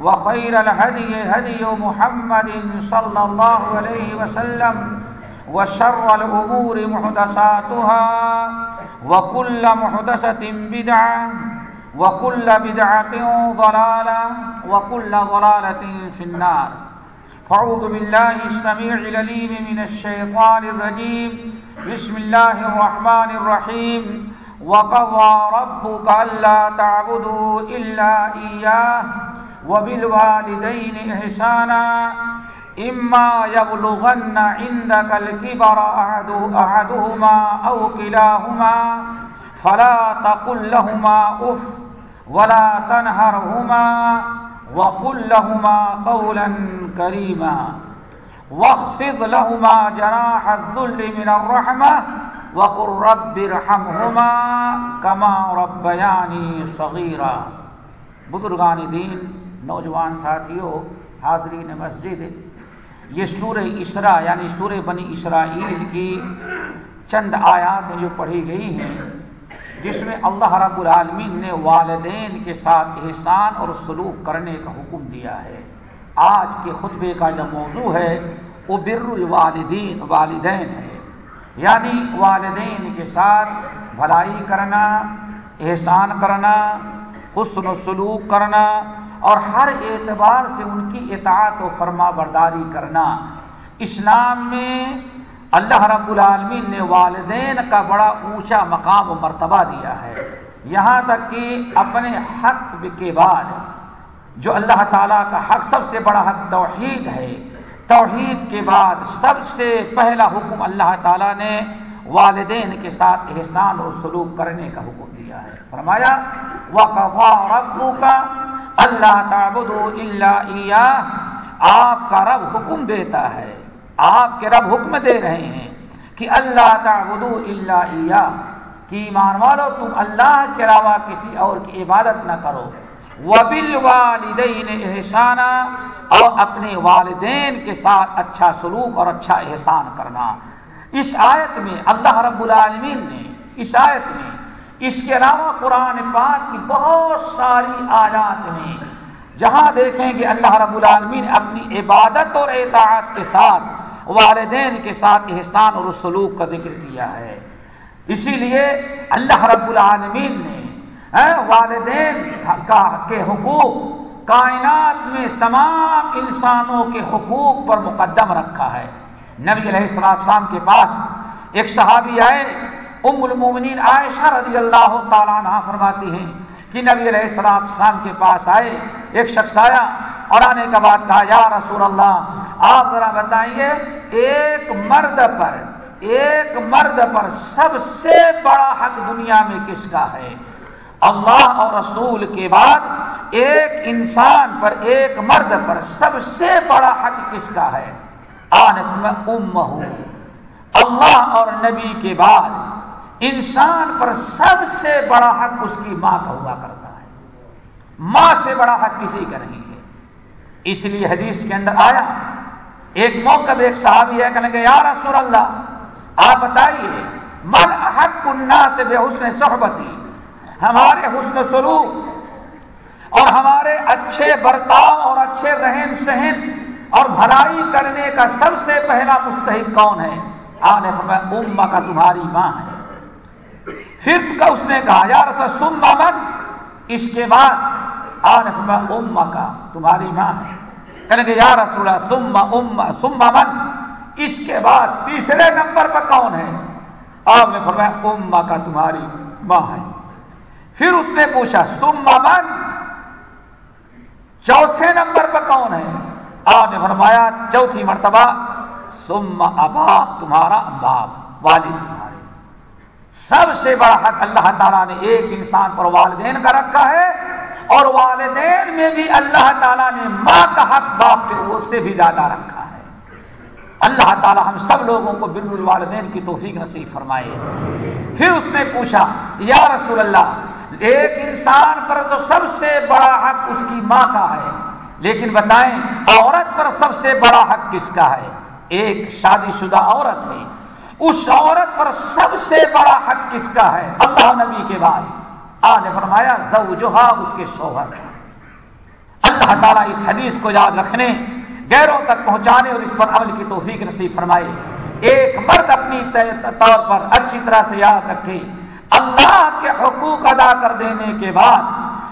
وخير الهدي هدي محمد صلى الله عليه وسلم وشر الأمور محدثاتها وكل محدثة بدعة وكل بدعة ضلالة وكل ضلالة في النار. فاعوذ بالله السميع العليم من الشيطان الرجيم. بسم الله الرحمن الرحيم. وقضى ربك ألا تعبدوا إلا إياه. وبالوالدين إحسانا، إما يبلغن عندك الكبر أحدهما أو كلاهما، فلا تقل لهما أف ولا تنهرهما وقل لهما قولا كريما. واخفض لهما جناح الذل من الرحمة وقل رب ارحمهما كما ربياني صغيرا. بزرگان دین نوجوان ساتھیوں حاضرین مسجد، یہ سورہ اسرا یعنی سورہ بنی اسرائیل کی چند آیات جو پڑھی گئی ہیں، جس میں اللہ رب العالمین نے والدین کے ساتھ احسان اور سلوک کرنے کا حکم دیا ہے۔ آج کے خطبے کا جو موضوع ہے، وہ بر الوالدین، والدین ہے۔ یعنی والدین کے ساتھ بھلائی کرنا، احسان کرنا، حسن و سلوک کرنا اور ہر اعتبار سے ان کی اطاعت و فرما برداری کرنا۔ اسلام میں اللہ رب العالمین نے والدین کا بڑا اونچا مقام و مرتبہ دیا ہے۔ یہاں تک کہ اپنے حق کے بعد، جو اللہ تعالیٰ کا حق سب سے بڑا حق توحید ہے، توحید کے بعد سب سے پہلا حکم اللہ تعالیٰ نے والدین کے ساتھ احسان اور سلوک کرنے کا حکم دیا ہے۔ فرمایا وقفا ربو کا اللہ تعبد اللہ آپ کا رب حکم دیتا ہے۔ آپ کے رب حکم دے رہے ہیں کہ اللہ تعبد اللہ کہ ایمان والو، تم اللہ کے علاوہ کسی اور کی عبادت نہ کرو۔ وبل والدین احسانہ اور اپنے والدین کے ساتھ اچھا سلوک اور اچھا احسان کرنا۔ اس آیت میں اللہ رب العالمین نے، اس آیت میں اس کے علاوہ قرآن پاک کی بہت ساری آیات میں جہاں دیکھیں کہ اللہ رب العالمین اپنی عبادت اور اطاعت کے ساتھ، والدین کے ساتھ احسان اور سلوک کا ذکر کیا ہے۔ اسی لیے اللہ رب العالمین نے والدین کا کے حقوق، کائنات میں تمام انسانوں کے حقوق پر مقدم رکھا ہے۔ نبی علیہ السلام کے پاس ایک صحابی آئے ام المومنین عائشہ رضی اللہ تعالیٰ عنہ فرماتی ہیں کہ نبی علیہ السلام کے پاس آئے، ایک شخص آیا اور آنے کا بعد کہا، یا رسول اللہ، آپ ذرا بتائیے، ایک مرد پر، ایک مرد پر سب سے بڑا حق دنیا میں کس کا ہے؟ اللہ اور رسول کے بعد ایک انسان پر، ایک مرد پر سب سے بڑا حق کس کا ہے؟ آنف میں ام ہوں اللہ اور نبی کے بعد انسان پر سب سے بڑا حق اس کی ماں کا ہوا کرتا ہے۔ ماں سے بڑا حق کسی کا نہیں ہے۔ اس لیے حدیث کے اندر آیا، ایک موقع ایک صحابی ہے کہنے کہ یا رسول اللہ، آپ بتائیے، من احق الناس بے حسن صحبتی؟ ہمارے حسن سلوک اور ہمارے اچھے برتاؤ اور اچھے رہن سہن اور بھلائی کرنے کا سب سے پہلا مستحق کون ہے؟ آنے فرمایا کا تمہاری ماں ہے۔ پھر کا اس نے کہا، یا رسول سم من؟ اس کے بعد آنے فرمایا اما کا تمہاری ماں ہے. کہنے کہ یا رسول اللہ سم اما سم من؟ اس کے بعد تیسرے نمبر پر کون ہے؟ آپ نے فرمایا اما کا تمہاری ماں ہے. پھر اس نے پوچھا سم من؟ چوتھے نمبر پر کون ہے؟ آپ نے فرمایا، چوتھی مرتبہ سم ابا، تمہارا باپ، والد تمہارے سب سے بڑا حق اللہ تعالیٰ نے ایک انسان پر والدین کا رکھا ہے اور والدین میں بھی اللہ تعالیٰ نے ماں کا حق باپ کے سے بھی زیادہ رکھا ہے۔ اللہ تعالیٰ ہم سب لوگوں کو بر الوالدین کی توفیق نصیب فرمائے۔ پھر اس نے پوچھا، یا رسول اللہ، ایک انسان پر تو سب سے بڑا حق اس کی ماں کا ہے، لیکن بتائیں، عورت پر سب سے بڑا حق کس کا ہے؟ ایک شادی شدہ عورت ہے اس عورت پر سب سے بڑا حق کس کا ہے؟ اللہ نبی کے بعد آج فرمایا، زوجہا اس کے شوہر اللہ تعالیٰ اس حدیث کو یاد رکھنے، غیروں تک پہنچانے اور اس پر عمل کی توفیق نصیب فرمائے۔ ایک مرد اپنی طور پر اچھی طرح سے یاد رکھے۔ اللہ کے حقوق ادا کر دینے کے بعد،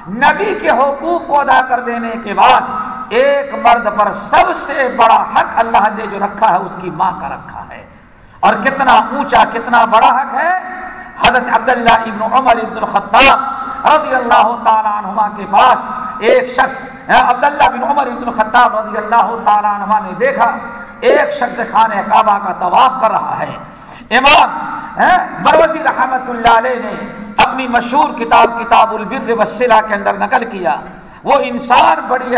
نبی کے حقوق کو ادا کر دینے کے بعد، ایک مرد پر سب سے بڑا حق اللہ نے جو رکھا ہے، اس کی ماں کا رکھا ہے۔ اور کتنا اونچا، کتنا بڑا حق ہے؟ حضرت عبداللہ ابن عمر ابن الخطاب رضی اللہ تعالیٰ عنہما کے پاس ایک شخص عبداللہ بن عمر ابن الخطاب رضی اللہ تعالیٰ عنہما نے دیکھا، ایک شخص خانہ کعبہ کا طواف کر رہا ہے۔ امام بروزی رحمت اللہ علیہ نے اپنی مشہور کتاب کتاب البر وسیلہ کے اندر نقل کیا۔ وہ انسان بڑی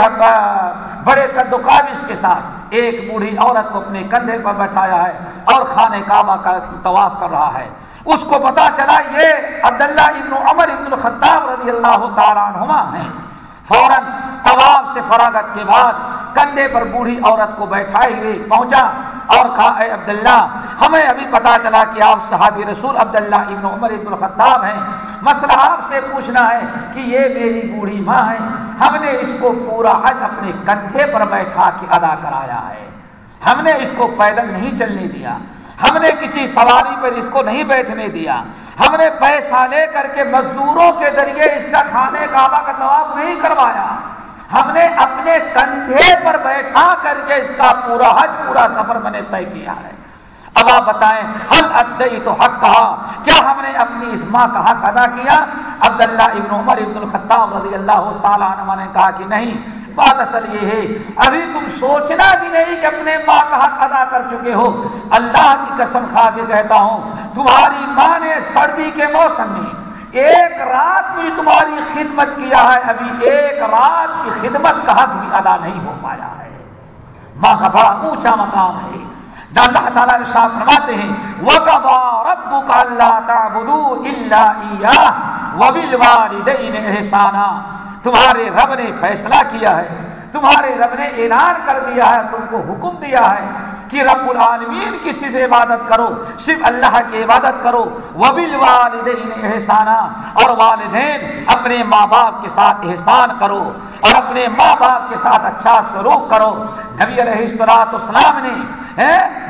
بڑے قد و قابض کے ساتھ۔ ایک بوڑھی عورت کو اپنے کندھے پر بیٹھایا ہے اور خانہ کعبہ کا طواف کر رہا ہے۔ اس کو پتا چلا یہ عبداللہ ابن عمر ابن الخطاب رضی اللہ تعالیٰ عنہما ہیں۔ فوراً طواف سے فراغت کے بعد کندھے پر بوڑھی عورت کو بیٹھائے ہوئے پہنچا اور کہا، اے عبداللہ، ہمیں ابھی پتا چلا کہ آپ صحابی رسول عبداللہ ابن عمر ابن الخطاب ہیں۔ مسئلہ آپ سے پوچھنا ہے کہ یہ میری بوڑھی ماں ہے۔ ہم نے اس کو پورا حج اپنے کندھے پر بیٹھا کے ادا کرایا ہے۔ ہم نے اس کو پیدل نہیں چلنے دیا۔ ہم نے کسی سواری پر اس کو نہیں بیٹھنے دیا۔ ہم نے پیسہ لے کر کے مزدوروں کے ذریعے اس کا کھانے کعبہ کا طواف نہیں کروایا۔ ہم نے اپنے کندھے پر بیٹھا کر کے اس کا پورا حج، پورا سفر میں نے طے کیا ہے۔ اب آپ بتائیں حل ادئی تو حق کہا، کیا ہم نے اپنی اس ماں کا حق ادا کیا؟ عبداللہ ابن عمر ابن الخطاب رضی اللہ تعالیٰ عنہ نے کہا کہ نہیں، بات اصل یہ ہے، ابھی تم سوچنا بھی نہیں کہ اپنے ماں کا حق ادا کر چکے ہو۔ اللہ کی قسم کھا کے کہتا ہوں، تمہاری ماں نے سردی کے موسم میں ایک رات بھی تمہاری خدمت کیا ہے، ابھی ایک رات کی خدمت کا حق بھی ادا نہیں ہو پایا ہے۔ ماں کا بڑا اونچا مقام ہے۔ اللہ تعالیٰ نے شاہ فرماتے ہیں، وَقَضَى تمہارے رب نے فیصلہ کیا ہے، تمہارے رب نے اعلان کر دیا ہے، تم کو حکم دیا ہے۔ کہ رب العالمین کی صرف عبادت کرو، صرف اللہ کی عبادت کرو۔ وبل والدین احسانہ اور والدین اپنے ماں باپ کے ساتھ احسان کرو، اور اپنے ماں باپ کے ساتھ اچھا سلوک کرو۔ نبی علیہ السلاط اسلام نے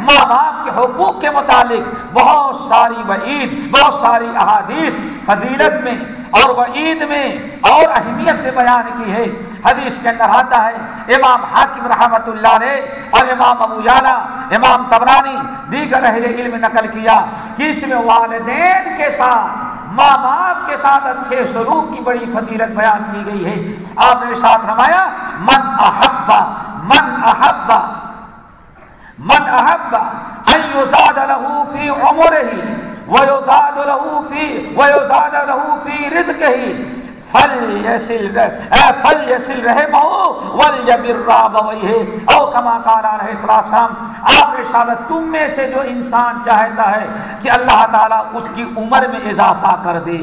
ماں باپ کے حقوق کے متعلق بہت ساری وعید، بہت ساری احادیث فضیلت میں اور وعید میں اور اہمیت میں بیان کی ہے۔ حدیث کے اندر آتا ہے، امام حاکم رحمت اللہ نے اور امام ابو جانا امام تبرانی دیگر اہل علم نقل کیا کہ اس میں والدین کے ساتھ، ماں باپ کے ساتھ اچھے سلوک کی بڑی فضیلت بیان کی گئی ہے۔ آپ نے ساتھ رمایا من احبا من احبا من احبا ان یزاد له فی عمره ویزاد له فی ویزاد له فی رزقه فل یسل فل یسل رہے بہو ول او کما کارا رہے شام آپ رشادت تم میں سے جو انسان چاہتا ہے کہ اللہ تعالیٰ اس کی عمر میں اضافہ کر دے۔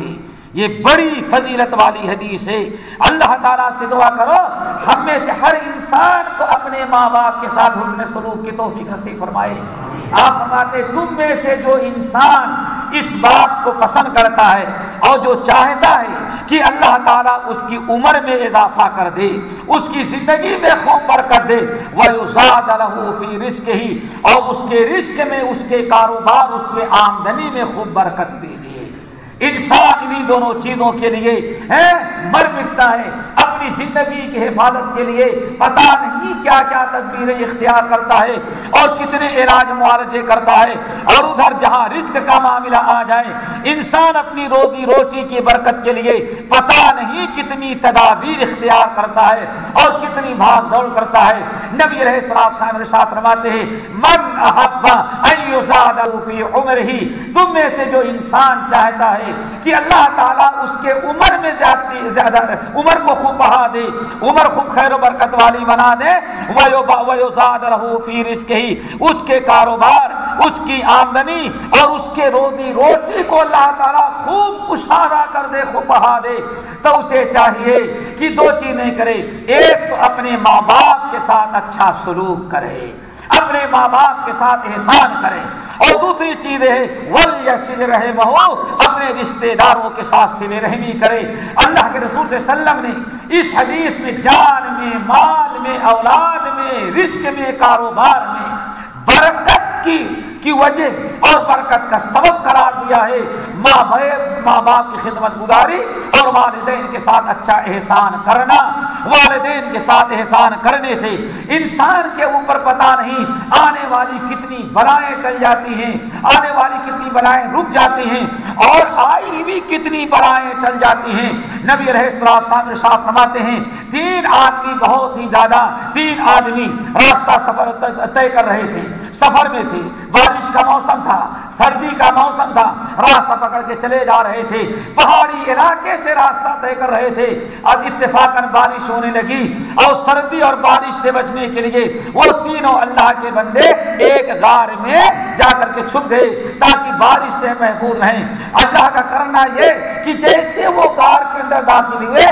یہ بڑی فضیلت والی حدیث ہے۔ اللہ تعالیٰ سے دعا کرو، ہم میں سے ہر انسان کو اپنے ماں باپ کے ساتھ حسن سلوک کی توفیق نصیب فرمائے۔ آپ فرماتے تم میں سے جو انسان اس بات کو پسند کرتا ہے اور جو چاہتا ہے کہ اللہ تعالیٰ اس کی عمر میں اضافہ کر دے، اس کی زندگی میں خوب برکت دے وہ فی رزق ہی اور اس کے رزق میں، اس کے کاروبار، اس کے آمدنی میں خوب برکت دے دے۔ انسان انہیں دونوں چیزوں کے لیے مر مٹتا ہے۔ اپنی زندگی کی حفاظت کے لیے پتا نہیں کیا کیا تدبیریں اختیار کرتا ہے اور کتنے علاج معالجے کرتا ہے اور ادھر جہاں رزق کا معاملہ آ جائے، انسان اپنی روزی روٹی کی برکت کے لیے پتا نہیں کتنی تدابیر اختیار کرتا ہے اور کتنی بھاگ دوڑ کرتا ہے۔ نبی رہے سراب صاحب ساتھ رواتے ہیں، من احبا فی عمر ہی تم میں سے جو انسان چاہتا ہے کہ اللہ تعالیٰ اس کے عمر میں زیادتی زیادہ عمر کو خوب بہا دی۔ عمر خوب خیر و برکت والی بنا دے۔ رہو فی رزق ہی۔ اس کے کاروبار، اس کی آمدنی اور اس کے روزی روٹی کو اللہ تعالیٰ خوب کشادہ کر دے، خوب بہا دے۔ تو اسے چاہیے کہ دو چیزیں کرے۔ ایک تو اپنے ماں باپ کے ساتھ اچھا سلوک کرے۔ اپنے ماں باپ کے ساتھ احسان کرے اور دوسری چیز ہے رہے بہو اپنے رشتے داروں کے ساتھ سل رحمی کرے اللہ کے رسول سے سلم نے اس حدیث میں جان میں، مال میں، اولاد میں رشک میں، کاروبار میں برکت کی کی وجہ اور برکت کا سبب قرار دیا ہے۔ ماں ماں باپ کی خدمت گزاری اور والدین کے ساتھ اچھا احسان کرنا۔ والدین کے ساتھ احسان کرنے سے انسان کے اوپر پتا نہیں آنے والی کتنی بلائیں ٹل جاتی ہیں، آنے والی کتنی بلائیں رک جاتی ہیں اور آئی بھی کتنی بلائیں ٹل جاتی ہیں۔ نبی رہے سامنے صاف فرماتے ہیں، تین آدمی بہت ہی زیادہ، تین آدمی راستہ سفر طے کر رہے تھے۔ سفر میں تھے تھی۔ بارش کا موسم تھا، سردی کا موسم تھا۔ راستہ پکڑ کے چلے جا رہے تھے۔ پہاڑی علاقے سے راستہ طے کر رہے تھے۔ اب اتفاق بارش ہونے لگی۔ اور سردی اور بارش سے بچنے کے لیے وہ تینوں اللہ کے بندے ایک غار میں جا کر کے چھپ گئے تاکہ بارش سے محفوظ رہیں۔ اللہ کا کرنا یہ کہ جیسے وہ غار کے اندر داخل ہوئے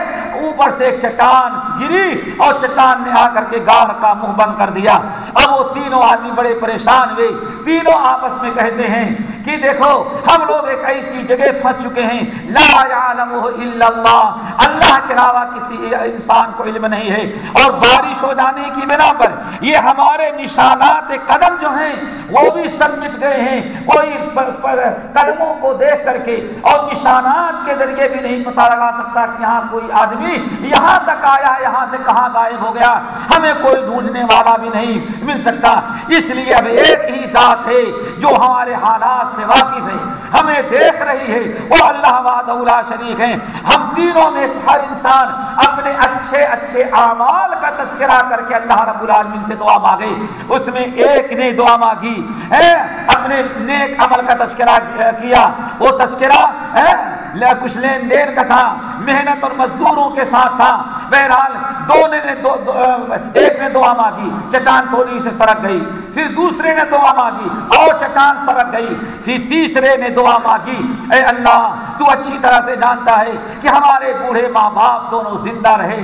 اوپر سے ایک چٹان گری اور چٹان نے آ کر کے غار کا منہ بند کر دیا۔ اب وہ تینوں آدمی بڑے پریشان ہوئے۔ تینوں آپس میں کہتے ہیں کہ دیکھو، ہم لوگ ایک ایسی جگہ پھنس چکے ہیں۔ لا الا اللہ۔ اللہ کے علاوہ کسی انسان کو علم نہیں ہے۔ اور بارش ہو جانے کی بنا پر یہ ہمارے نشانات قدم جو ہیں، وہ بھی سب مٹ گئے ہیں۔ کوئی قدموں کو دیکھ کر کے اور نشانات کے ذریعے بھی نہیں پتا لگا سکتا کہ یہاں کوئی آدمی بھی یہاں تک آیا، یہاں سے کہاں غائب ہو گیا؟ ہمیں کوئی ڈھونڈنے والا بھی نہیں مل سکتا۔ اس لیے اب ایک ہی ذات ہے جو ہمارے حالات سے واقف ہے ہمیں دیکھ رہی ہے وہ اللہ واد شریف ہیں۔ ہم تینوں میں ہر انسان اپنے اچھے اچھے اعمال کا تذکرہ کر کے اللہ رب العالمین سے دعا مانگے۔ اس میں ایک نے دعا مانگی اپنے نیک عمل کا تذکرہ کیا۔ وہ تذکرہ تذکرہ ہے؟ کچھ لین دین کا تھا، محنت اور مزدوروں کے ساتھ تھا۔ بہرحال دو نے دو دو ایک نے دعا مانگی، چٹان تھوڑی سے سڑک گئی۔ پھر دوسرے نے دعا مانگی، اور چٹان سڑک گئی۔ پھر تیسرے نے دعا مانگی، اے اللہ، تو اچھی طرح سے جانتا ہے کہ ہمارے بوڑھے ماں باپ دونوں زندہ رہے،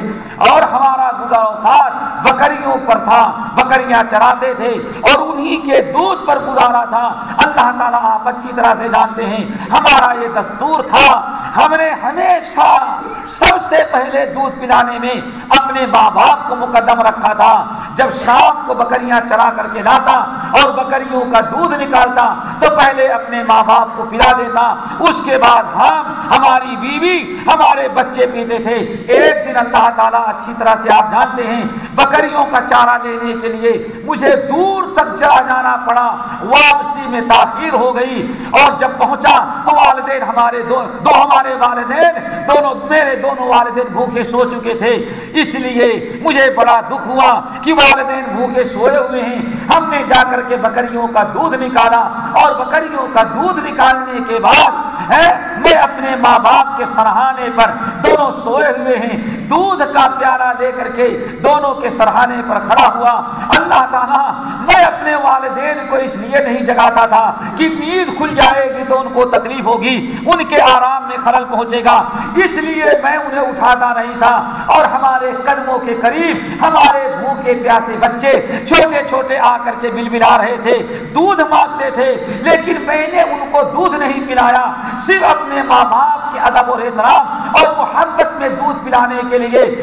اور ہمارا گزار اوقات بکریوں پر تھا، بکریاں چراتے تھے، اور انہی کے دودھ پر گزارا تھا۔ اللہ تعالیٰ آپ اچھی طرح سے جانتے ہیں، ہمارا یہ دستور تھا۔ ہم نے ہمیشہ سب سے پہلے دودھ پلانے میں اپنے ماں باپ کو مقدم رکھا تھا۔ جب شام کو بکریاں چرا کر کے لاتا اور بکریوں کا دودھ نکالتا، تو پہلے اپنے ماں باپ کو پلا دیتا۔ اس کے بعد ہم، ہماری بیوی، ہمارے بچے پیتے تھے۔ ایک دن اللہ تعالیٰ اچھی طرح سے آپ جانتے ہیں، بکریوں کا چارہ لینے کے لیے مجھے دور تک چلا جانا پڑا۔ واپسی میں تاخیر ہو گئی اور جب پہنچا تو والدین ہمارے دو دو ہمارے والدین، دونوں میرے دونوں والدین بھوکے سو چکے تھے۔ اس لیے مجھے بڑا دکھ ہوا کہ والدین بھوکے سوئے ہوئے ہیں۔ ہم نے جا کر کے بکریوں کا دودھ نکالا اور بکریوں کا دودھ نکالنے کے بعد ہے میں اپنے ماں باپ کے سرحانے پر دونوں سوئے ہوئے ہیں۔ دودھ کا پیارا لے کر کے دونوں کے سرحانے پر کھڑا ہوا۔ اللہ تعالیٰ میں اپنے والدین کو اس لیے نہیں جگاتا تھا کہ نیند کھل جائے گی تو ان کو تکلیف ہوگی، ان کے آرام آرام میں خلل پہنچے گا۔ اس لیے میں انہیں اٹھاتا نہیں تھا۔ اور ہمارے قدموں کے قریب ہمارے بھوکے پیاسے بچے چھوٹے چھوٹے آ کر کے بل بلا رہے تھے۔ دودھ مانگتے تھے، لیکن میں نے ان کو دودھ نہیں پلایا۔ صرف اپنے ماں باپ کے ادب اور احترام اور محبت میں دودھ پلانے کے لیے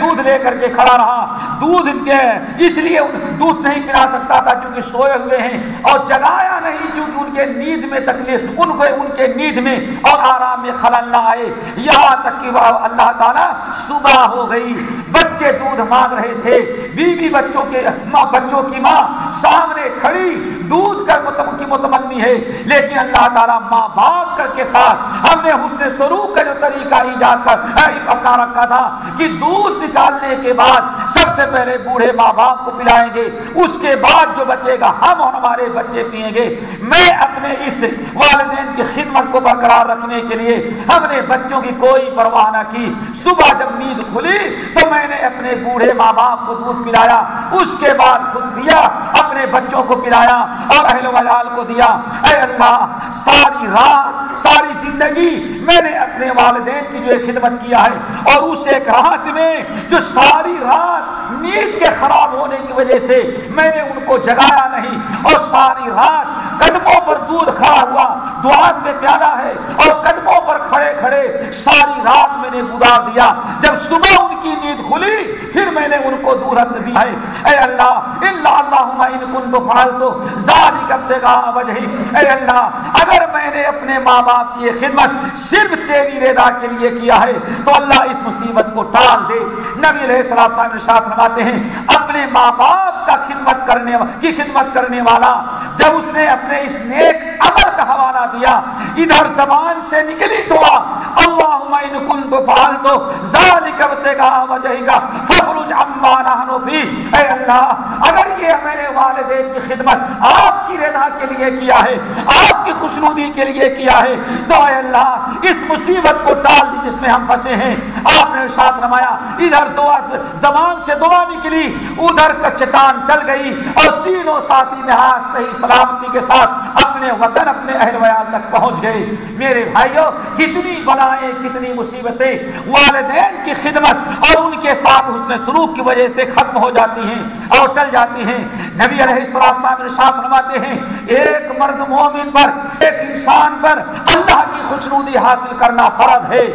دودھ لے کر کے کھڑا رہا۔ دودھ کے اس لیے دودھ نہیں پلا سکتا تھا کیونکہ سوئے ہوئے ہیں اور جگایا نہیں کیونکہ ان کے نیند میں تکلیف ان کو ان کے نیند میں اور آرام میں خلل نہ آئے۔ یہاں تک کہ اللہ تعالیٰ صبح ہو گئی۔ بچے دودھ مانگ رہے تھے۔ بیوی بی بچوں کے ماں بچوں کی ماں سامنے کھڑی۔ دودھ کر کی متمنی ہے۔ لیکن اللہ تعالیٰ ماں باپ کر کے ساتھ ہم نے حسن سلوک کا جو طریقہ ایجاد کر اپنا رکھا تھا کہ دودھ نکالنے کے بعد سب سے پہلے بوڑھے ماں باپ کو پلائیں گے، اس کے بعد جو بچے گا ہم اور ہمارے بچے پیئیں گے۔ میں اپنے اس والدین کی خدمت کو برقرار رکھنے کے لیے ہم نے بچوں کی کوئی پرواہ نہ کی۔ صبح جب نیند کھلی تو میں نے اپنے بوڑھے ماں باپ کو دودھ پلایا، اس کے بعد خود پیا، اپنے بچوں کو پلایا اور اہل ویال کو دیا۔ اے اللہ، ساری رات ساری زندگی میں نے اپنے والدین کی جو خدمت کیا ہے اور اس ایک رات میں جو ساری رات نیند کے خراب ہونے کی وجہ سے میں نے ان کو جگایا نہیں اور ساری رات قدموں پر دودھ کھڑا ہوا دعا میں پیارا ہے اور قدموں پر کھڑے کھڑے ساری رات میں نے گزار دیا۔ جب صبح ان کی نیند کھلی، پھر میں نے ان کو دور رکھ دیا ہے۔ اے اللہ اللہ اللہ ان کن تو فال تو زادی کرتے گا وجہ اے اللہ، اگر میں نے اپنے ماں باپ باپ کی خدمت صرف تیری رضا کے لیے کیا ہے؟ تو اللہ اس مصیبت کو ٹال دے۔ نبی علیہ السلام صاحب ارشاد فرماتے ہیں، اپنے ماں باپ کا خدمت کرنے کی خدمت کرنے والا، جب اس نے اپنے اس نیک عمل کا حوالہ دیا، ادھر زبان سے نکلی دعا اللہم ان کنت فعلتو، ذالک ابتگا وجہگا فخرج عما نحن فی۔ اے اللہ، اگر یہ میرے والدین کی خدمت آپ کی رضا کے لیے کیا ہے، آپ کی خوشنودی کے لیے کیا ہے تو اے اللہ، اس مصیبت کو ٹال دی جس میں ہم پھنسے ہیں۔ آپ نے ارشاد رمایا ادھر دعا زبان سے دعا نکلی، ادھر کا چٹان ٹل گئی اور تینوں ساتھی نہاز صحیح سلامتی کے ساتھ اپنے وطن، اپنے اہل ویال تک پہنچ گئے میرے بھائیوں کتنی بلائیں، کتنی مصیبتیں۔ والدین کی خدمت اور ان کے ساتھ حسن سلوک کی وجہ سے ختم ہو جاتی ہیں اور ٹل جاتی ہیں۔ نبی علیہ السلام صاحب ارشاد فرماتے ہیں، ایک مرد مومن پر، ایک انسان پر اللہ کی خوشنودی حاصل کرنا فرض ہے۔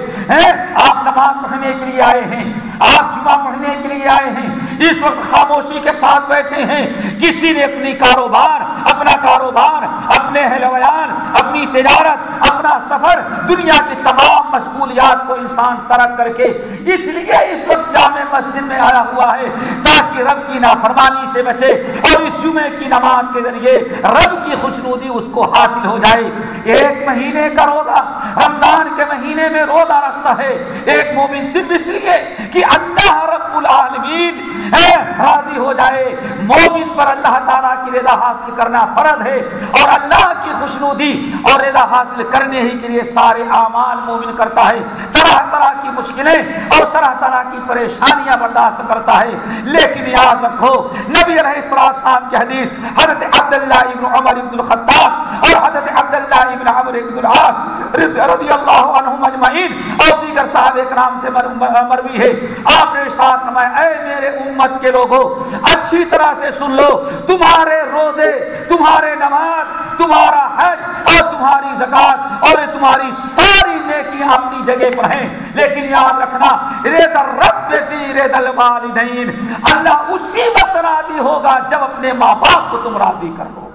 آپ نماز پڑھنے کے لیے آئے ہیں۔ آپ جمعہ پڑھنے کے لیے آئے ہیں۔ اس وقت خاموشی کے ساتھ بیٹھے ہیں۔ کسی نے اپنی کاروبار، اپنا کاروبار اپنا اپنے حلویان اپنی تجارت، اپنا سفر، دنیا کی تمام مشغولیات کو انسان ترک کر کے اس لیے اس وقت جامع مسجد میں آیا ہوا ہے تاکہ رب کی نافرمانی سے بچے اور اس جمعے کی نماز کے ذریعے رب کی خوشنودی اس کو حاصل ہو جائے۔ ایک مہینے کا روزہ، رمضان کے مہینے میں روزہ رکھتا ہے۔ ایک مومن صرف اس لیے کہ اللہ رب العالمین راضی ہو جائے۔ مومن پر اللہ تعالیٰ کی رضا حاصل کرنا فرض ہے اور اللہ اللہ کی خوشنودی اور رضا حاصل کرنے ہی کے لیے سارے اعمال مومن کرتا ہے۔ طرح طرح کی مشکلیں اور طرح طرح کی پریشانیاں برداشت کرتا ہے۔ لیکن یاد رکھو، نبی علیہ السلام صاحب کی حدیث حضرت عبداللہ ابن عمر ابن الخطاب اور حضرت عبداللہ ابن عمر ابن العاص رضی اللہ عنہم اجمعین اور دیگر صاحب اکرام سے مروی ہے۔ آپ نے ارشاد فرمایا، اے میرے امت کے لوگوں اچھی طرح سے سن لو، تمہارے روزے، تمہارے نماز تمہارا حج اور تمہاری زکات اور تمہاری ساری نیکیاں اپنی جگہ پر ہیں۔ لیکن یاد رکھنا ریت رب فی ریت الوالدین، اللہ اسی وقت راضی ہوگا جب اپنے ماں باپ کو تم راضی کر لو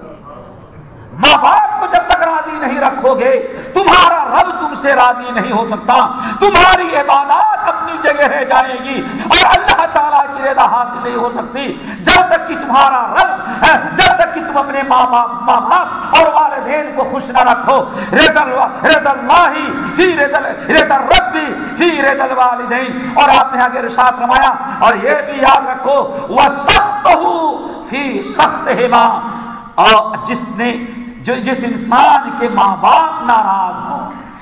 ماں باپ کو جب تک راضی نہیں رکھو گے، تمہارا رب تم سے راضی نہیں ہو سکتا۔ تمہاری عبادات اپنی جگہ رہ جائے گی اور اللہ تعالیٰ کی رضا حاصل نہیں ہو سکتی۔ جب تک کہ تمہارا رب جب تک کہ تم اپنے ماں باپ ماں باپ اور والدین کو خوش نہ رکھو۔ رد رد اللہ فی رد رد ربی فی رد الوالدین۔ اور آپ نے آگے رشاد رمایا اور یہ بھی یاد رکھو وہ سخت فی سخت ہما اور جس نے جو جس انسان کے ماں باپ ناراض ہو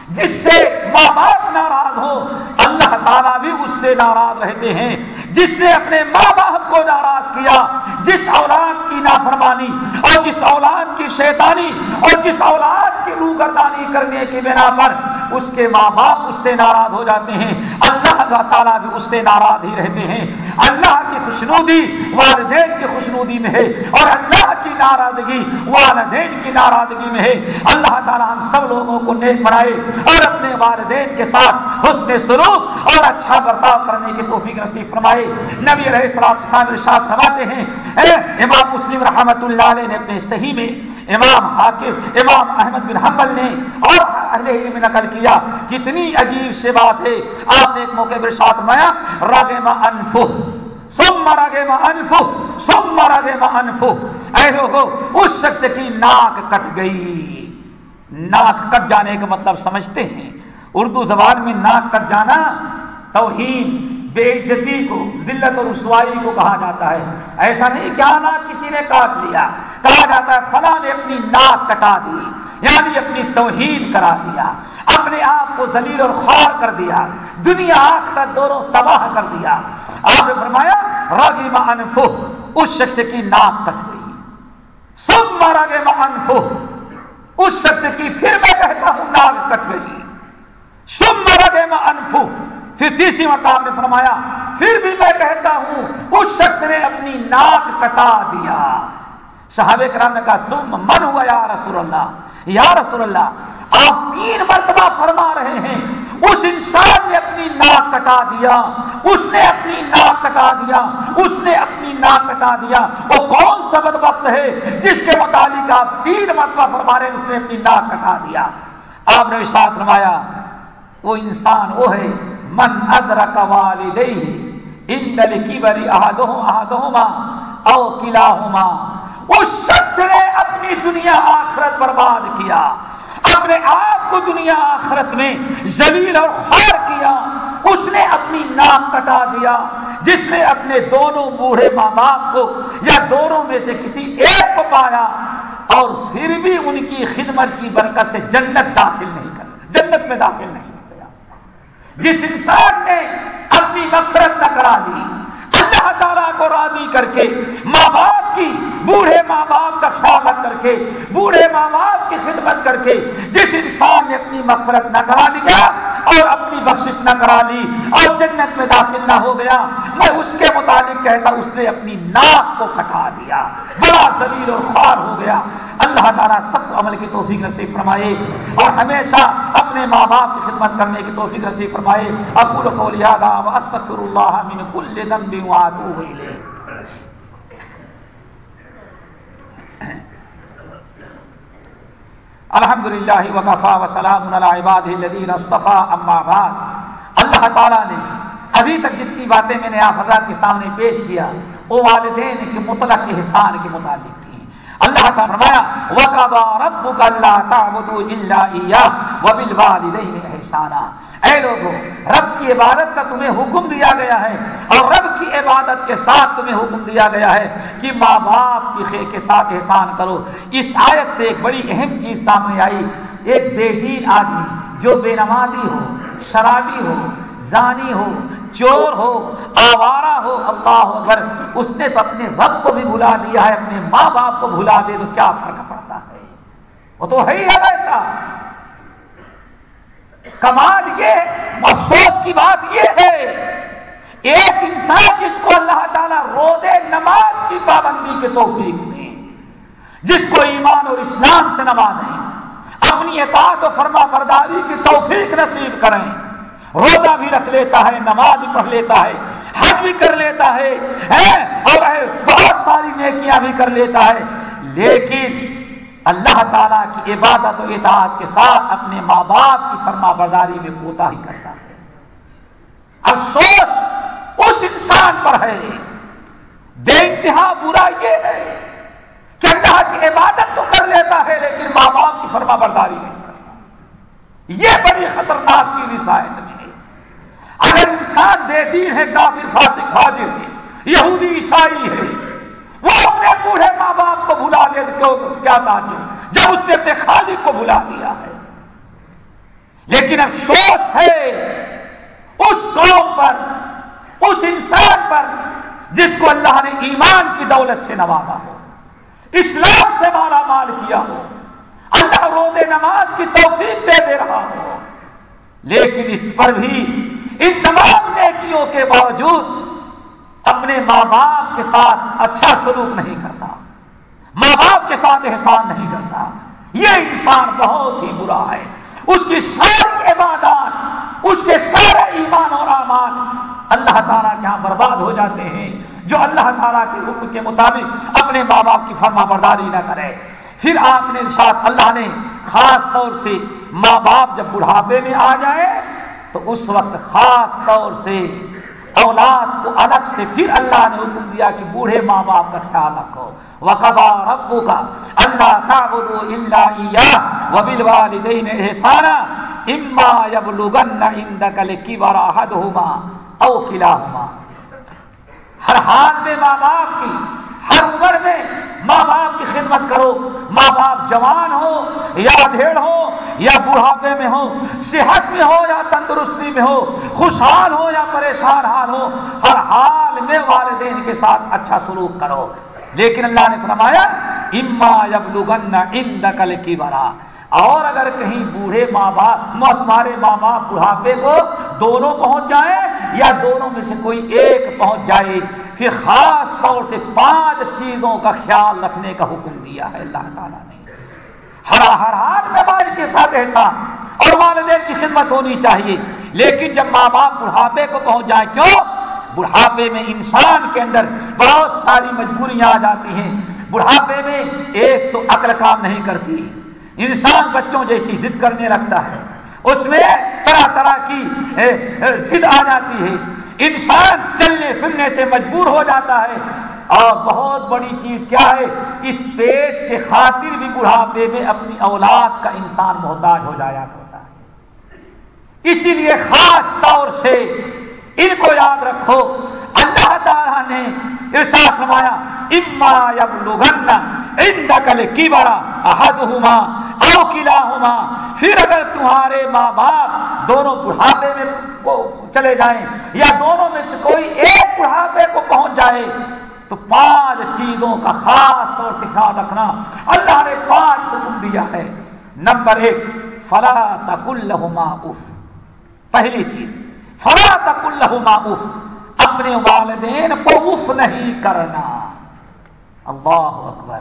جس سے ماں باپ ناراض ہو۔ اللہ تعالیٰ بھی اس سے ناراض رہتے ہیں۔ جس نے اپنے ماں باپ کو ناراض کیا، جس اولاد کی نافرمانی اور جس اولاد کی شیطانی اور جس اولاد کی روح گردانی کرنے کی بنا پر اس کے ماں باپ اس سے ناراض ہو جاتے ہیں۔ اللہ کا تعالیٰ بھی اس سے ناراض ہی رہتے ہیں۔ اللہ کی خوشنودی والدین کی خوشنودی میں ہے اور اللہ کی ناراضگی والدین کی ناراضگی میں ہے۔ اللہ تعالیٰ ہم سب لوگوں کو نیک بنائے اور اپنے والدین کے ساتھ حسن سلوک اور اچھا برتاؤ کرنے کی توفیق نصیب فرمائے۔ نبی علیہ السلام ارشاد فرماتے ہیں، اے امام مسلم رحمت اللہ علیہ نے اپنے صحیح میں امام حاکم، امام احمد بن حنبل نے اور اہل علم نقل کیا۔ کتنی عجیب سے بات ہے۔ آپ نے ایک موقع پر ارشاد فرمایا راگم انفو سم راگم انفو سم راگم انفو۔ اے لوگو، اس شخص کی ناک کٹ گئی۔ ناک کٹ جانے کا مطلب سمجھتے ہیں۔ اردو زبان میں ناک کٹ جانا توہین، بے عزتی کو، ذلت اور رسوائی کو کہا جاتا ہے۔ ایسا نہیں کیا ناک کسی نے کاٹ لیا، کہا جاتا ہے فلاں نے اپنی ناک کٹا دی یعنی اپنی توہین کرا دیا، اپنے آپ کو ذلیل اور خوار کر دیا، دنیا آخر دونوں تباہ کر دیا۔ آپ نے فرمایا راگی انفو اس شخص کی ناک کٹ گئی۔ سب مارا گے انفو اس شخص کی پھر میں کہتا ہوں، ناک کٹ گئی۔ سب مارا گے انفو۔ پھر تیسری مقام نے فرمایا، پھر بھی میں کہتا ہوں، اس شخص نے اپنی ناک کٹا دیا۔ صحابہ کرام نے کہا سم من ہوا یا رسول اللہ؟ یا رسول اللہ، آپ تین مرتبہ فرما رہے ہیں، اس انسان نے اپنی ناک کٹا دیا۔ اس نے اپنی ناک کٹا دیا۔ اس نے اپنی ناک کٹا دیا۔ وہ کون سا بد وقت ہے جس کے متعلق آپ تین مرتبہ فرما رہے ہیں، اس نے اپنی ناک کٹا دیا۔ آپ نے ساتھ فرمایا وہ انسان وہ ہے من ادرک والدیہ، ان الکبر احدہم احدہما او کلاہما۔ اس شخص نے اپنی دنیا آخرت برباد کیا۔ اپنے آپ کو دنیا آخرت میں زلیل اور خار کیا۔ اس نے اپنی ناک کٹا دیا، جس نے اپنے دونوں بوڑھے ماں باپ کو یا دونوں میں سے کسی ایک کو پایا۔ اور پھر بھی ان کی خدمت کی برکت سے جنت داخل نہیں کر جنت میں داخل نہیں۔ جس انسان نے اپنی نفرت نہ کرا دی اللہ تعالیٰ کو راضی کر کے، ماں باپ کی، بوڑھے ماں باپ کا خیال کر کے، بوڑھے ماں باپ کی خدمت کر کے، جس انسان نے اپنی مفرت نہ کرا دیا اور اپنی بخشش نہ کرا لی اور جنت میں داخل نہ ہو گیا، میں اس کے مطابق کہتا اس نے اپنی ناک کو کٹا دیا، بڑا زلیل اور خوار ہو گیا۔ اللہ تعالیٰ سب کو عمل کی توفیق نصیب فرمائے اور ہمیشہ اپنے ماں باپ کی خدمت کرنے کی توفیق نصیب فرمائے۔ ابو رقول یاد اللہ من کل ذنب واتوب الیہ الحمد للہ وقفا وسلام عباد الدین اصطفیٰ اما بعد۔ اللہ تعالیٰ نے ابھی تک جتنی باتیں میں نے آپ حضرات کے سامنے پیش کیا، وہ والدین کے مطلق احسان کے متعلق۔ اللہ تعالیٰ فرمایا، وَقَضَى رَبُّكَ اللَّا تَعْبُدُوا إِلَّا إِيَّاهُ وَبِالْوَالِدَيْنِ إِحْسَانًا۔ اے لوگوں، رب کی عبادت کا تمہیں حکم دیا گیا ہے اور رب کی عبادت کے ساتھ تمہیں حکم دیا گیا ہے کہ ماں باپ کی خیر کے ساتھ احسان کرو۔ اس آیت سے ایک بڑی اہم چیز سامنے آئی۔ ایک بے دین آدمی جو بے نمازی ہو، شرابی ہو زانی ہو، چور ہو، آوارہ ہو، اللہ اکبر، اس نے تو اپنے وقت کو بھی بھلا دیا ہے، اپنے ماں باپ کو بھلا دے، تو کیا فرق پڑتا ہے؟ وہ تو ہے ہی ہے ویسا کمال یہ، افسوس کی بات یہ ہے، ایک انسان جس کو اللہ تعالیٰ روزے، نماز کی پابندی کے توفیق دیں، جس کو ایمان اور اسلام سے نوازیں، اپنی اطاعت و فرما برداری کی توفیق نصیب کریں روزہ بھی رکھ لیتا ہے، نماز بھی پڑھ لیتا ہے، حج بھی کر لیتا ہے اور بہت ساری نیکیاں بھی کر لیتا ہے۔ لیکن اللہ تعالیٰ کی عبادت و اطاعت کے ساتھ اپنے ماں باپ کی فرما برداری میں کوتا ہی کرتا ہے۔ افسوس، اس انسان پر ہے۔ بے انتہا برا یہ ہے کہ اللہ کی عبادت تو کر لیتا ہے، لیکن ماں باپ کی فرما برداری نہیں کرتا۔ یہ بڑی خطرناک کی رسایت میں انسان بے دین ہے کافر فاسق، فاجر ہے، یہودی، عیسائی ہے۔ وہ اپنے بوڑھے ماں باپ کو بھلا دے کیا تعجب؟ جب اس نے اپنے خالق کو بھلا دیا ہے۔ لیکن افسوس ہے، اس قوم پر، اس انسان پر جس کو اللہ نے ایمان کی دولت سے نوازا ہو، اسلام سے مالا مال کیا ہو، اللہ روز نماز کی توفیق دے دے رہا ہو۔ لیکن اس پر بھی ان تمام نیکیوں کے باوجود اپنے ماں باپ کے ساتھ اچھا سلوک نہیں کرتا۔ ماں باپ کے ساتھ احسان نہیں کرتا۔ یہ انسان بہت ہی برا ہے۔ اس کی ساری عبادات، اس کے سارے ایمان اور امان اللہ تعالیٰ کے یہاں برباد ہو جاتے ہیں۔ جو اللہ تعالیٰ کے حکم کے مطابق اپنے ماں باپ کی فرما برداری نہ کرے۔ پھر آپ نے ساتھ اللہ نے خاص طور سے ماں باپ جب بڑھاپے میں آ جائے تو اس وقت خاص طور سے اولاد کو الگ سے پھر اللہ نے حکم دیا کہ بوڑھے ماں باپ کا خیال رکھو۔ وقبا ربو کا اللہ تعبدو اللہ وبل والدین احسانا اما یبلغن عندك الكبر احدهما او كلاهما۔ ہر حال میں ماں باپ کی ہر عمر میں ماں باپ کی خدمت کرو۔ ماں باپ جوان ہو یا بھیڑ ہو یا بڑھاپے میں ہو، صحت میں ہو یا تندرستی میں ہو، خوشحال ہو یا پریشان حال ہو، ہر حال میں والدین کے ساتھ اچھا سلوک کرو۔ لیکن اللہ نے فرمایا، اما یبلغن عندک کی اور اگر کہیں بوڑھے ماں باپ تمہارے ماں باپ بڑھاپے کو دونوں پہنچ جائے یا دونوں میں سے کوئی ایک پہنچ جائے، پھر خاص طور سے پانچ چیزوں کا خیال رکھنے کا حکم دیا ہے اللہ تعالیٰ نے۔ ہر ہر ہاتھ میں مال کے ساتھ احسان اور والدین کی خدمت ہونی چاہیے، لیکن جب ماں باپ بڑھاپے کو پہنچ جائے کیوں؟ بڑھاپے میں انسان کے اندر بہت ساری مجبوریاں آ جاتی ہیں۔ بڑھاپے میں ایک تو عقل کام نہیں کرتی انسان بچوں جیسی ضد کرنے لگتا ہے۔ اس میں طرح طرح کی ضد آ جاتی ہے۔ انسان چلنے پھرنے سے مجبور ہو جاتا ہے۔ اور بہت بڑی چیز کیا ہے؟ اس پیٹ کے خاطر بھی بڑھاپے میں اپنی اولاد کا انسان محتاج ہو جایا کرتا ہے۔ اسی لیے خاص طور سے ان کو یاد رکھو۔ اللہ تعالیٰ نے ارشاد فرمایا اما یبلغن عندک الکبر احدهما او کلاهما پھر اگر تمہارے ماں باپ دونوں بڑھاپے میں چلے جائیں یا دونوں میں سے کوئی ایک بڑھاپے کو پہنچ جائے، تو پانچ چیزوں کا خاص طور سے خیال رکھنا اللہ نے پانچ حکم دیا ہے۔ نمبر ایک، فلا تک اف۔ پہلی چیز، فلا تک اف۔ اپنے والدین کو اف نہیں کرنا۔ اللہ اکبر۔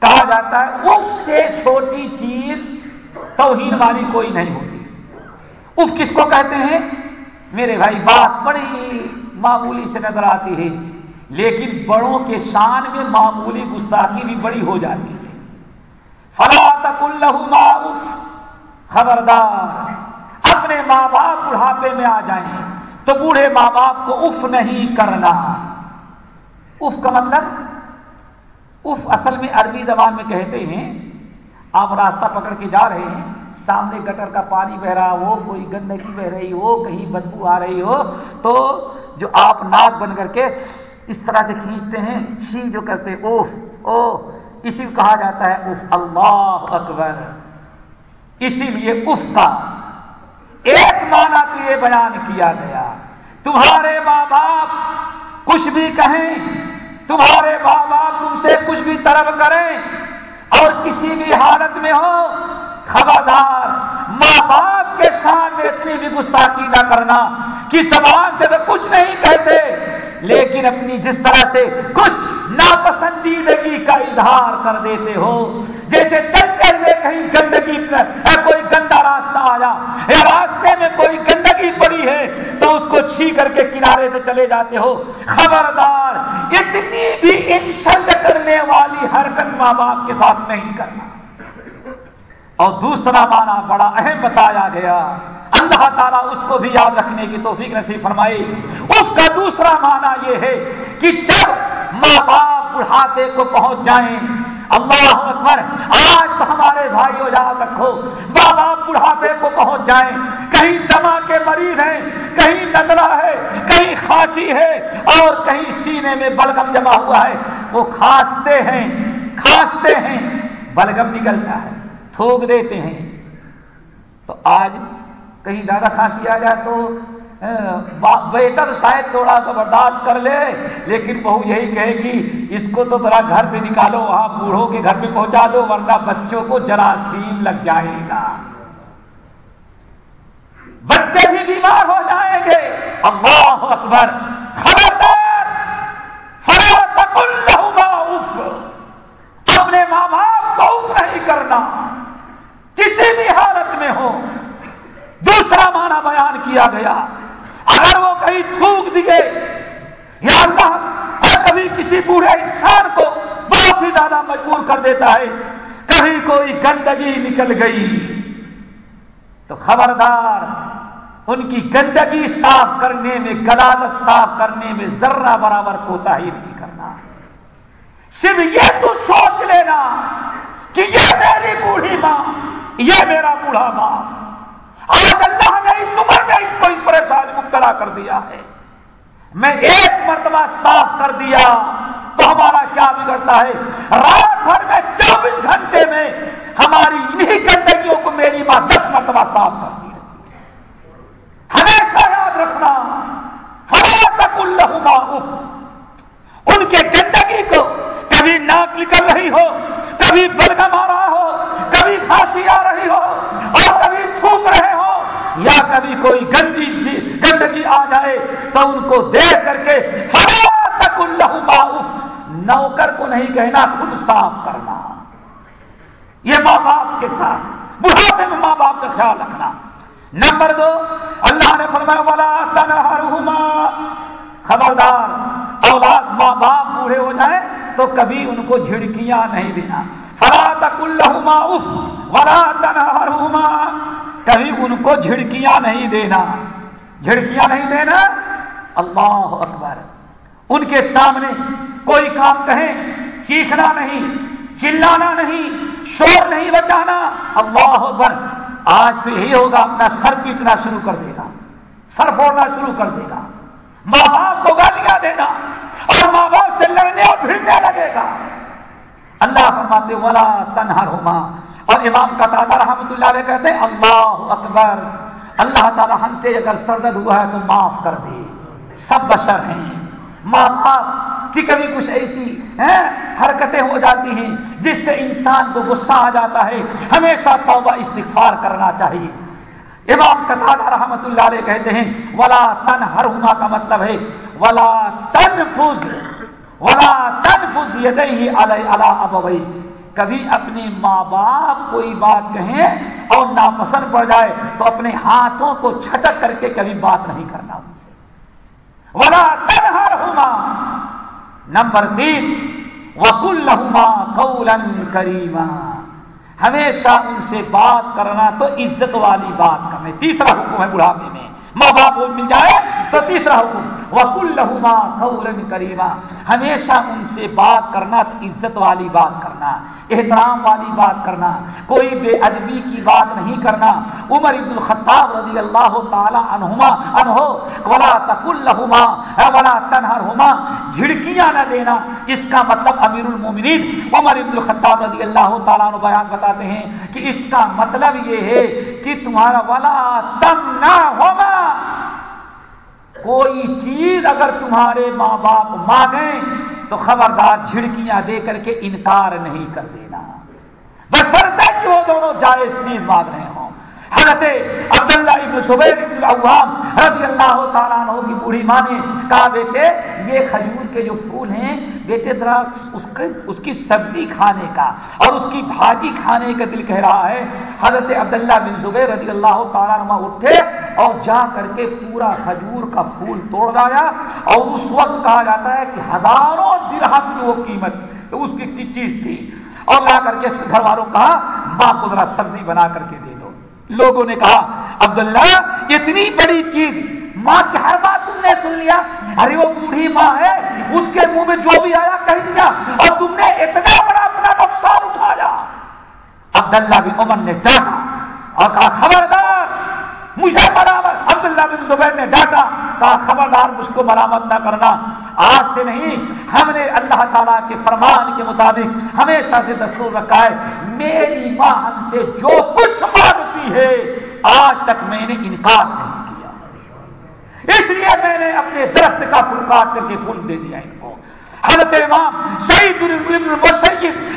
کہا جاتا ہے اف سے چھوٹی چیز توہین والی کوئی نہیں ہوتی۔ اف کس کو کہتے ہیں؟ میرے بھائی، بات بڑی معمولی سے نظر آتی ہے، لیکن بڑوں کے شان میں معمولی گستاخی بھی بڑی ہو جاتی ہے۔ فلا تک اللہ خبردار، اپنے ماں باپ بڑھاپے میں آ جائیں، تو بوڑھے ماں باپ کو اف نہیں کرنا۔ اف کا مطلب اف اصل میں عربی زبان میں کہتے ہیں، آپ راستہ پکڑ کے جا رہے ہیں، سامنے گٹر کا پانی بہ رہا ہو، کوئی گندگی بہ رہی ہو، کہیں بدبو آ رہی ہو، تو جو آپ ناک بن کر کے اس طرح سے کھینچتے ہیں، چھی جو کرتے اوف، او، اسی کو کہا جاتا ہے اف اللہ اکبر۔ اسی لیے اف کا ایک معنی تو یہ بیان کیا گیا، تمہارے ماں باپ کچھ بھی کہیں تمہارے ماں باپ تم سے کچھ بھی طلب کریں اور کسی بھی حالت میں ہو، خبردار، ماں باپ کے سامنے اتنی بھی گستاخی نہ کرنا کہ زبان سے تو کچھ نہیں کہتے۔ لیکن اپنی جس طرح سے کچھ ناپسندیدگی کا اظہار کر دیتے ہو، جیسے چلتے ہوئے کہیں گندگی کوئی گندا راستہ آیا، یا راستے میں کوئی گندگی پڑی ہے، تو اس کو چھی کر کے کنارے پہ چلے جاتے ہو۔ خبردار، اتنی بھی انسلٹ کرنے والی حرکت ماں باپ کے ساتھ نہیں کرنا۔ اور دوسرا معنی بڑا اہم بتایا گیا اللہ تعالیٰ اس کو بھی یاد رکھنے کی توفیق نصیب فرمائی۔ اس کا دوسرا معنی یہ ہے کہ جب ماں باپ بڑھاپے کو پہنچ جائیں، اللہ اکبر، آج تو ہمارے بھائیوں یاد رکھو، ماں باپ بڑھاپے کو پہنچ جائیں، کہیں دما کے مریض ہیں، کہیں نگلا ہے، کہیں کھانسی ہے، اور کہیں سینے میں بلگم جمع ہوا ہے۔ وہ کھانستے ہیں کھانستے ہیں بلگم نکلتا ہے، تھوک دیتے ہیں۔ تو آج کہیں زیادہ کھانسی آ جائے تو بہتر شاید تھوڑا سا برداشت کر لے، لیکن بہو یہی کہے گی، اس کو تو ذرا گھر سے نکالو، وہاں بوڑھوں کے گھر پہ پہنچا دو، ورنہ بچوں کو جراثیم لگ جائے گا۔ بچے بھی بیمار ہو جائیں گے۔ اللہ اکبر خبردار اپنے ماں باپ کو اف نہیں کرنا کسی بھی حالت میں ہو دوسرا معنی بیان کیا گیا۔ اگر وہ کہیں تھوک دیے، یا اللہ کبھی کسی بوڑھے انسان کو بہت ہی زیادہ مجبور کر دیتا ہے۔ کہیں کوئی گندگی نکل گئی، تو خبردار، ان کی گندگی صاف کرنے میں گدالت صاف کرنے میں ذرہ برابر کوتا ہی نہیں کرنا۔ صرف یہ تو سوچ لینا کہ یہ میری بوڑھی ماں، یہ میرا بوڑھا ماں۔ آج اللہ میں اس مبتلا کر دیا ہے۔ میں ایک مرتبہ صاف کر دیا تو ہمارا کیا بگڑتا ہے؟ رات بھر میں چوبیس گھنٹے میں ہماری انہیں گندگیوں کو میری ماں دس مرتبہ صاف کر دی ہمیشہ یاد رکھنا تک اللہ ان کے گندگی کو کبھی ناک نکل رہی ہو، کبھی بلگم آ رہا ہو، کبھی کھانسی آ رہی ہو اور کبھی تھوک رہے ہو یا کبھی کوئی گندی جی- گندگی آ جائے تو ان کو دیکھ کر کے تک نوکر کو نہیں کہنا، خود صاف کرنا۔ یہ ماں باپ کے ساتھ، بڑھاپے میں ماں باپ کا خیال رکھنا۔ نمبر دو، اللہ نے فرمایا والا تنہا خبردار اولاد ماں باپ بوڑھے ہو جائیں تو کبھی ان کو جھڑکیاں نہیں دینا۔ فلا تک اف ولا تنہا کبھی ان کو جھڑکیاں نہیں دینا۔ جھڑکیاں نہیں دینا۔ اللہ اکبر۔ ان کے سامنے کوئی کام کہیں چیخنا نہیں، چلانا نہیں، شور نہیں بچانا اللہ اکبر۔ آج تو یہی ہوگا، اپنا سر پیٹنا شروع کر دے گا سر پھوڑنا شروع کر دے گا ماں باپ کو گالیاں دینا اور ماں باپ سے لڑنے اور بھیڑنے لگے گا۔ اللہ فرماتے ولا تنہر ہوما اور امام کا تعالیٰ رحمت اللہ علیہ کہتے ہیں، اللہ اکبر۔ اللہ تعالیٰ ہم سے اگر سردد ہوا ہے تو معاف کر دے۔ سب بشر ہیں۔ ماں باپ کی کبھی کچھ ایسی حرکتیں ہو جاتی ہیں جس سے انسان کو غصہ آ جاتا ہے۔ ہمیشہ توبہ، استغفار کرنا چاہیے۔ امام قطع رحمت اللہ علیہ کہتے ہیں، ولا تن ہر کا مطلب ہے، ولا تن ولا تن فز یہ اللہ ابوئی کبھی اپنے ماں باپ کوئی بات کہیں اور ناپسند پڑ جائے تو اپنے ہاتھوں کو چھٹک کر کے کبھی بات نہیں کرنا ان سے۔ ولا تن ہر ہما نمبر تین وکل قولن کریما ہمیشہ ان سے بات کرنا تو عزت والی بات کرنا تیسرا حکم ہے بڑھاپے میں۔ ماں باپ مل جائے تو تیسرا حکم وکل قولن کریما ہمیشہ ان سے بات کرنا تو عزت والی بات کرنا، احترام والی بات کرنا، کوئی بے ادبی کی بات نہیں کرنا۔ عمر عبد الخطاب رضی اللہ تعالی عنہما انہو ولا تقل لهما ولا تنهرهما۔ جھڑکیاں نہ دینا، اس کا مطلب امیر المومنین۔ عمر عبد الخطاب رضی اللہ تعالی عنہ بیان بتاتے ہیں کہ اس کا مطلب یہ ہے کہ تمہارا ولا تمنعهما کوئی چیز اگر تمہارے ماں باپ مانگیں تو خبردار جھڑکیاں دے کر کے انکار نہیں کر دینا۔ بسرتا کہ وہ دونوں جائز چیز مانگ رہے ہوں۔ حضرت عبداللہ ابن سبیر ابن العوام رضی اللہ تعالیٰ عنہ کی بوڑھی ماں نے کہا بیٹے یہ کھجور کے جو پھول ہیں بیٹے ذرا اس, کے اس کی سبزی کھانے کا اور اس کی بھاجی کھانے کا دل کہہ رہا ہے۔ حضرت عبداللہ بن زبیر رضی اللہ تعالیٰ عنہ اٹھے اور جا کر کے پورا کھجور کا پھول توڑ لایا اور اس وقت کہا جاتا ہے کہ ہزاروں درہم کی وہ قیمت اس کی چیز تھی۔ اور لا کر کے گھر والوں کہا ماں کو ذرا سبزی بنا کر کے دے لوگوں نے کہا، عبداللہ، اتنی بڑی چیز ماں کی ہر بات تم نے سن لیا. ارے وہ بوڑھی ماں ہے، اس کے منہ میں جو بھی آیا کہہ دیا اور تم نے اتنا بڑا اپنا نقصان اٹھایا. عبداللہ بن عمر نے ڈانٹا اور کہا خبر مجھے مرامت عبداللہ بن زبیر نے ڈانٹا، کہا، خبردار، مجھ کو مرامت نہ کرنا۔ آج سے نہیں، ہم نے اللہ تعالیٰ کے فرمان کے مطابق ہمیشہ سے دستور رکھا ہے، میری ماں ہم سے جو کچھ مانگتی ہے، آج تک میں نے انکار نہیں کیا۔ اس لیے میں نے اپنے درخت کا فلکات کر کے پھول دے دیا ان کو حضرت امام سعید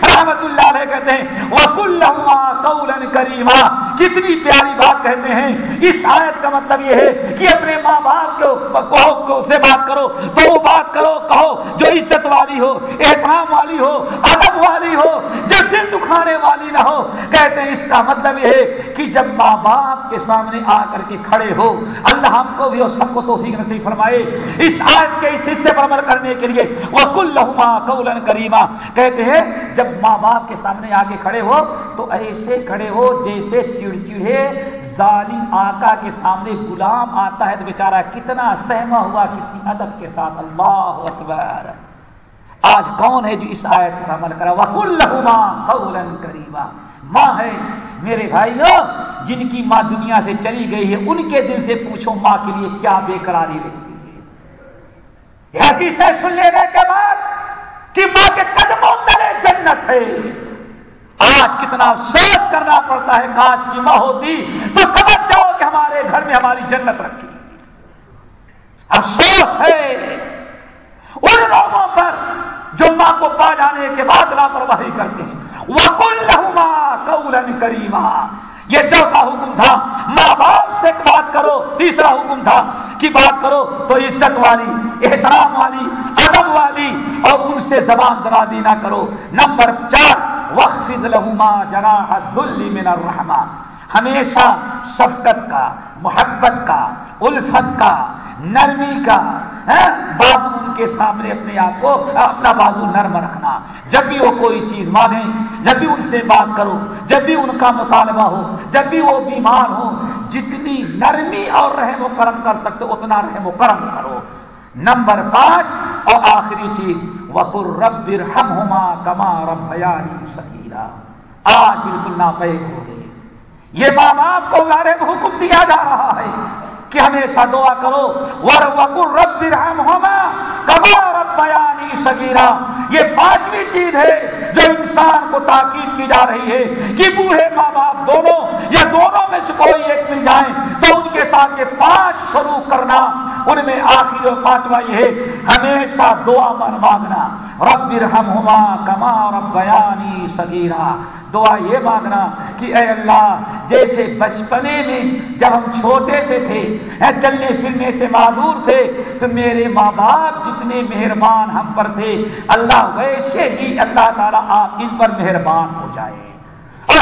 رحمت اللہ علیہ کہتے ہیں وَقُلْ لَهُمَا قَوْلًا كَرِيمًا کتنی پیاری بات کہتے ہیں۔ اس آیت کا مطلب یہ ہے کہ اپنے ماں باپ کو کہو سے بات کرو، تو وہ بات کرو، کہو، جو عزت والی ہو، احترام والی ہو، ادب والی ہو، جو دل دکھانے والی نہ ہو۔ کہتے ہیں، اس کا مطلب یہ ہے کہ جب ماں باپ کے سامنے آ کر کے کھڑے ہو، اللہ ہم کو بھی اور سب کو توفیق نصیب فرمائے۔ اس آیت کے اس حصے پر عمل کرنے کے لیے وہ کل کریما کہتے ہیں، جب ماں باپ کے سامنے آگے کھڑے ہو، تو ایسے کھڑے ہو جیسے چڑچڑے ظالم آقا کے سامنے غلام آتا ہے۔ تو بیچارہ کتنا سہما ہوا، کتنی ادب کے ساتھ۔ اللہ اکبر۔ آج کون ہے جو اس آیت پر عمل کرا؟ وکل قولا کریما ماں ہے، میرے بھائیوں جن کی ماں دنیا سے چلی گئی ہے، ان کے دل سے پوچھو ماں کے لیے کیا بے قراری رہتی حدیثیں سن لینے کے بعد کہ ماں کے قدموں تلے جنت ہے۔ آج کتنا افسوس کرنا پڑتا ہے کاش کی ماں ہوتی تو سمجھ جاؤ کہ ہمارے گھر میں ہماری جنت رکھی۔ افسوس ہے۔ ان لوگوں پر جو ماں کو پا جانے کے بعد لاپرواہی کرتے ہیں۔ وہ کل کریما یہ چوتھا حکم تھا۔ ماں باپ سے بات کرو، تیسرا حکم تھا کہ بات کرو تو عزت والی، احترام والی، ادب والی اور ان سے زبان درازی نہ کرو۔ نمبر چار وقف لہما جنا من الرحمہ ہمیشہ شفقت کا، محبت کا، الفت کا، نرمی کا ہاں؟ بازو ان کے سامنے اپنے آپ کو اپنا بازو نرم رکھنا۔ جب بھی وہ کوئی چیز مانگے، جب بھی ان سے بات کرو، جب بھی ان کا مطالبہ ہو، جب بھی وہ بیمار ہو، جتنی نرمی اور رحم و کرم کر سکتے اتنا رحم و کرم کرو۔ نمبر پانچ اور آخری چیز وکر رب ہم کما رب سکیرا آج بالکل ناپید ہو گئے۔ یہ ماں باپ کو غیر حکم دیا جا رہا ہے کہ ہمیشہ دعا کرو ور وکر رب رحم ہوما کبو رب بیانی سگیرا یہ پانچویں چیز ہے جو انسان کو تاکید کی جا رہی ہے کہ بوڑھے ماں باپ دونوں یا دونوں میں سے کوئی ایک مل جائیں تو ان کے ساتھ یہ پانچ شروع کرنا، ان میں آخری اور پانچواں یہ ہے، ہمیشہ دعا من مانگنا۔ رب رحم ہوما کما رب بیانی سگیرا دعا یہ مانگنا کہ اے اللہ، جیسے بچپنے میں جب ہم چھوٹے سے تھے چلنے پھرنے سے معذور تھے، تو میرے ماں باپ جتنے مہربان ہم پر تھے، اللہ ویسے ہی اللہ تعالیٰ آپ ان پر مہربان ہو جائے۔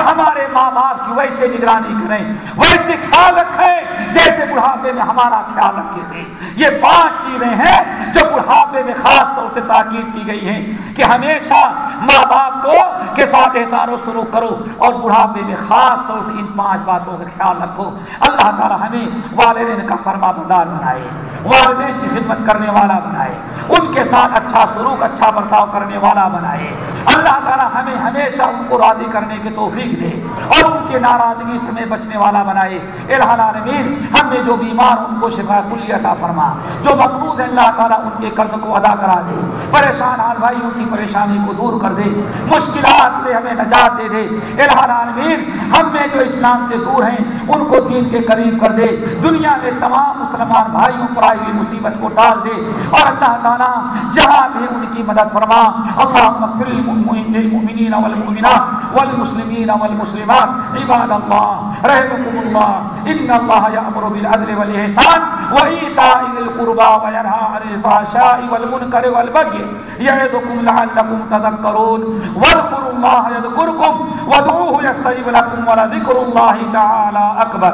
ہمارے ماں باپ کی ویسے نگرانی کریں، ویسے خیال رکھیں، جیسے بڑھاپے میں ہمارا خیال رکھے تھے۔ یہ پانچ چیزیں ہیں جو بڑھاپے میں خاص طور سے تاکید کی گئی ہیں کہ ہمیشہ ماں باپ کو کے ساتھ احسان و سلوک کرو اور بڑھاپے میں خاص طور سے ان پانچ باتوں کا خیال رکھو۔ اللہ تعالیٰ ہمیں والدین کا فرما بردار بنائے، والدین کی خدمت کرنے والا بنائے، ان کے ساتھ اچھا سلوک اچھا برتاؤ کرنے والا بنائے۔ اللہ تعالیٰ ہمیں ہمیشہ ان کو راضی کرنے کے توفیق توفیق دے اور ان کے ناراضگی سے میں بچنے والا بنائے۔ الہان عالمین ہم نے جو بیمار ان کو شفا کلی عطا فرما، جو مقبوض ہے، اللہ تعالیٰ ان کے قرض کو ادا کرا دے۔ پریشان حال بھائی ان کی پریشانی کو دور کر دے۔ مشکلات سے ہمیں نجات دے دے۔ الہان عالمین ہم میں جو اسلام سے دور ہیں، ان کو دین کے قریب کر دے۔ دنیا میں تمام مسلمان بھائیوں پر آئی ہوئی مصیبت کو ڈال دے۔ اور اللہ تعالیٰ جہاں بھی ان کی مدد فرما اللہ مغفر للمؤمنین والمؤمنات والمسلمین والمسلمات عباد الله، رحمكم الله، إن الله يأمر بالعدل والإحسان وإيتاء ذي القربى وينهى عن الفحشاء والمنكر والبغي يعظكم لعلكم تذكرون. واذكروا الله يذكركم، وادعوه يستجب لكم ولذكر الله تعالى أكبر.